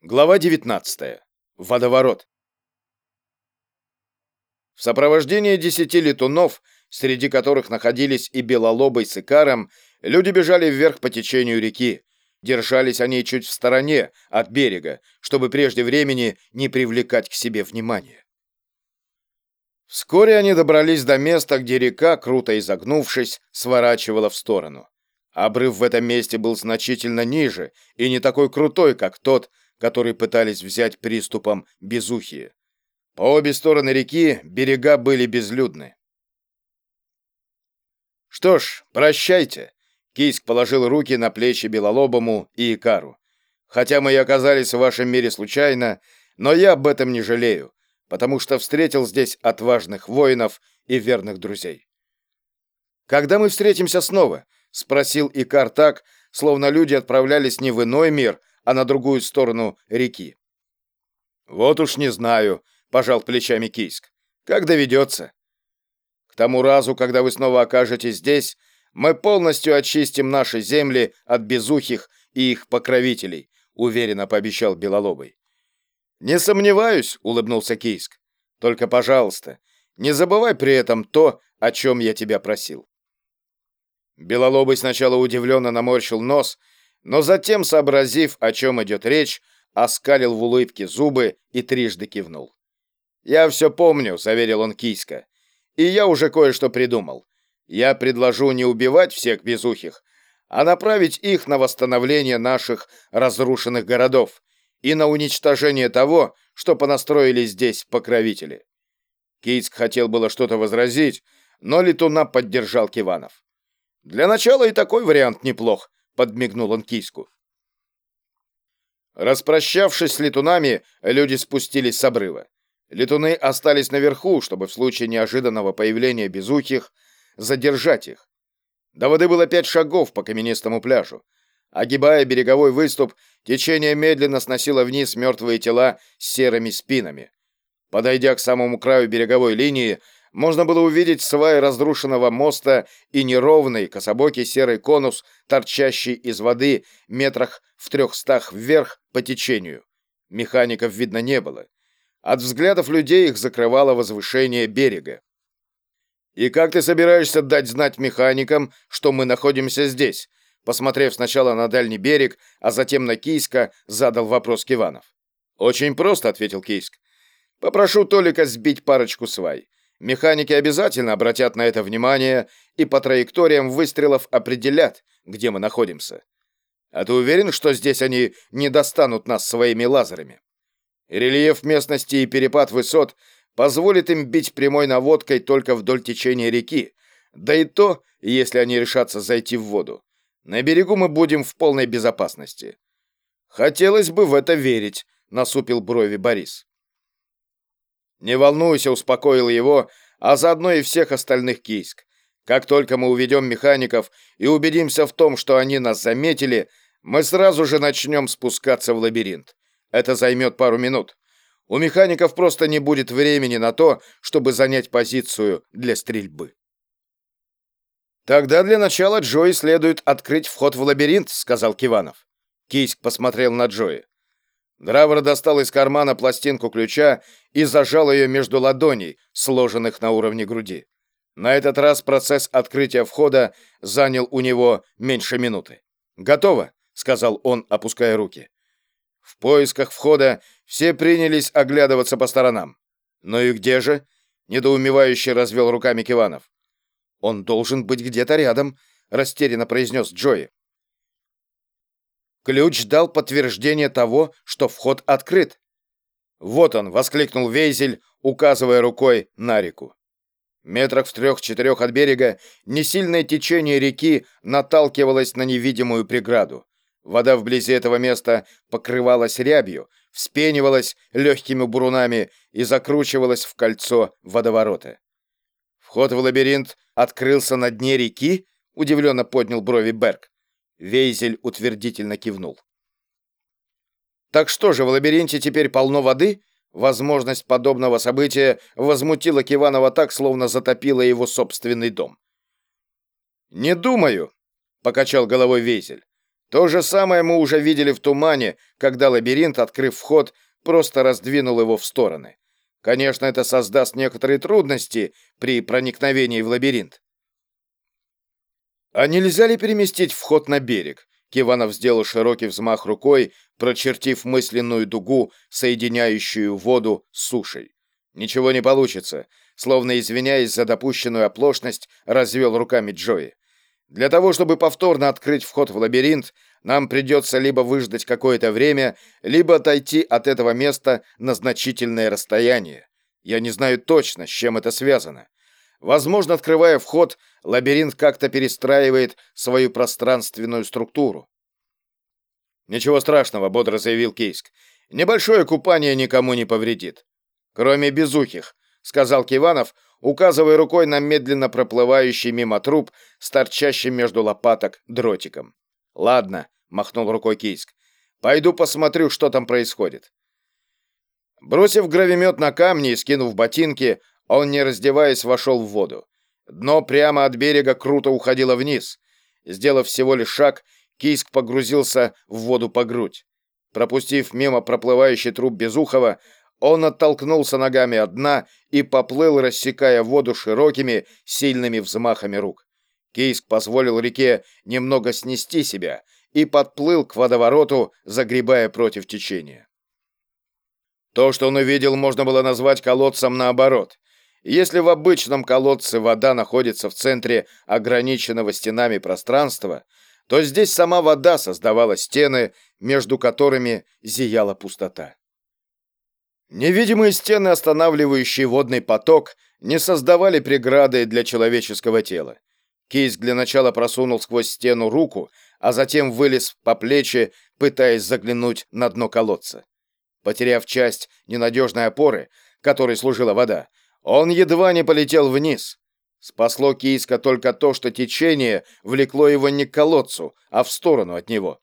Глава 19. Водоворот. В сопровождении десяти летунов, среди которых находились и Белолобый с Икаром, люди бежали вверх по течению реки. Держались они чуть в стороне от берега, чтобы прежде времени не привлекать к себе внимания. Вскоре они добрались до места, где река, круто изогнувшись, сворачивала в сторону. Обрыв в этом месте был значительно ниже и не такой крутой, как тот, который пытались взять приступом безухие. По обе стороны реки берега были безлюдны. «Что ж, прощайте», — Кийск положил руки на плечи Белолобому и Икару. «Хотя мы и оказались в вашем мире случайно, но я об этом не жалею, потому что встретил здесь отважных воинов и верных друзей». «Когда мы встретимся снова?» — спросил Икар так, словно люди отправлялись не в иной мир, а на другую сторону реки. «Вот уж не знаю», — пожал плечами Кийск. «Как доведется?» «К тому разу, когда вы снова окажетесь здесь, мы полностью очистим наши земли от безухих и их покровителей», — уверенно пообещал Белолобый. «Не сомневаюсь», — улыбнулся Кийск. «Только, пожалуйста, не забывай при этом то, о чем я тебя просил». Белолобый сначала удивленно наморщил нос, но затем, сообразив, о чем идет речь, оскалил в улыбке зубы и трижды кивнул. «Я все помню», — заверил он Кийска. «И я уже кое-что придумал. Я предложу не убивать всех безухих, а направить их на восстановление наших разрушенных городов и на уничтожение того, что понастроили здесь покровители». Кийск хотел было что-то возразить, но летуна поддержал Киванов. «Для начала и такой вариант неплох», подмигнул он киску. Распрощавшись с летунами, люди спустились с обрыва. Летуны остались наверху, чтобы в случае неожиданного появления безухих задержать их. До воды было пять шагов по каменистому пляжу. Огибая береговой выступ, течение медленно сносило вниз мертвые тела с серыми спинами. Подойдя к самому краю береговой линии, можно было увидеть сваи разрушенного моста и неровный кособокий серый конус, торчащий из воды метрах в трехстах вверх по течению. Механиков видно не было. От взглядов людей их закрывало возвышение берега. «И как ты собираешься дать знать механикам, что мы находимся здесь?» Посмотрев сначала на дальний берег, а затем на Кийска, задал вопрос Киванов. «Очень просто», — ответил Кийск. «Попрошу Толика сбить парочку свай. Механики обязательно обратят на это внимание и по траекториям выстрелов определят, где мы находимся. А ты уверен, что здесь они не достанут нас своими лазерами? Рельеф местности и перепад высот позволит им бить прямой наводкой только вдоль течения реки, да и то, если они решатся зайти в воду. На берегу мы будем в полной безопасности. Хотелось бы в это верить, насупил брови Борис. «Не волнуйся», — успокоил его, а заодно и всех остальных Кийск. «Как только мы уведем механиков и убедимся в том, что они нас заметили, мы сразу же начнем спускаться в лабиринт. Это займет пару минут. У механиков просто не будет времени на то, чтобы занять позицию для стрельбы». «Тогда для начала Джои следует открыть вход в лабиринт», — сказал Киванов. Кийск посмотрел на Джои. Дравр достал из кармана пластинку ключа и зажал ее между ладоней, сложенных на уровне груди. На этот раз процесс открытия входа занял у него меньше минуты. «Готово», — сказал он, опуская руки. В поисках входа все принялись оглядываться по сторонам. «Ну и где же?» — недоумевающе развел руками Киванов. «Он должен быть где-то рядом», — растерянно произнес Джои. Ключ дал подтверждение того, что вход открыт. «Вот он!» — воскликнул Вейзель, указывая рукой на реку. Метрах в трех-четырех от берега несильное течение реки наталкивалось на невидимую преграду. Вода вблизи этого места покрывалась рябью, вспенивалась легкими бурунами и закручивалась в кольцо водоворота. «Вход в лабиринт открылся на дне реки?» — удивленно поднял брови Берг. Вейзель утвердительно кивнул. Так что же, в лабиринте теперь полно воды? Возможность подобного события возмутила Киванова так, словно затопила его собственный дом. «Не думаю», — покачал головой Вейзель. То же самое мы уже видели в тумане, когда лабиринт, открыв вход, просто раздвинул его в стороны. Конечно, это создаст некоторые трудности при проникновении в лабиринт. А нельзя ли переместить вход на берег? Киванов сделал широкий взмах рукой, прочертив мысленную дугу, соединяющую воду с сушей. Ничего не получится, словно извиняясь за допущенную оплошность, развел руками Джои. Для того, чтобы повторно открыть вход в лабиринт, нам придется либо выждать какое-то время, либо отойти от этого места на значительное расстояние. Я не знаю точно, с чем это связано. Возможно, открывая вход, лабиринт как-то перестраивает свою пространственную структуру. «Ничего страшного», — бодро заявил Кейск. «Небольшое купание никому не повредит. Кроме безухих», — сказал Киванов, указывая рукой на медленно проплывающий мимо труп с торчащим между лопаток дротиком. «Ладно», — махнул рукой Кейск. «Пойду посмотрю, что там происходит». Бросив гравимет на камни и скинув ботинки, он, не раздеваясь, вошел в воду. Дно прямо от берега круто уходило вниз. Сделав всего лишь шаг, Кийск погрузился в воду по грудь. Пропустив мимо проплывающий труп Безухова, он оттолкнулся ногами от дна и поплыл, рассекая воду широкими, сильными взмахами рук. Кийск позволил реке немного снести себя и подплыл к водовороту, загребая против течения. То, что он увидел, можно было назвать колодцем наоборот. Если в обычном колодце вода находится в центре ограниченного стенами пространства, то здесь сама вода создавала стены, между которыми зияла пустота. Невидимые стены, останавливающие водный поток, не создавали преграды для человеческого тела. Кейс для начала просунул сквозь стену руку, а затем вылез по плечи, пытаясь заглянуть на дно колодца. Потеряв часть ненадежной опоры, которой служила вода, он едва не полетел вниз. Спасло Кийска только то, что течение влекло его не к колодцу, а в сторону от него.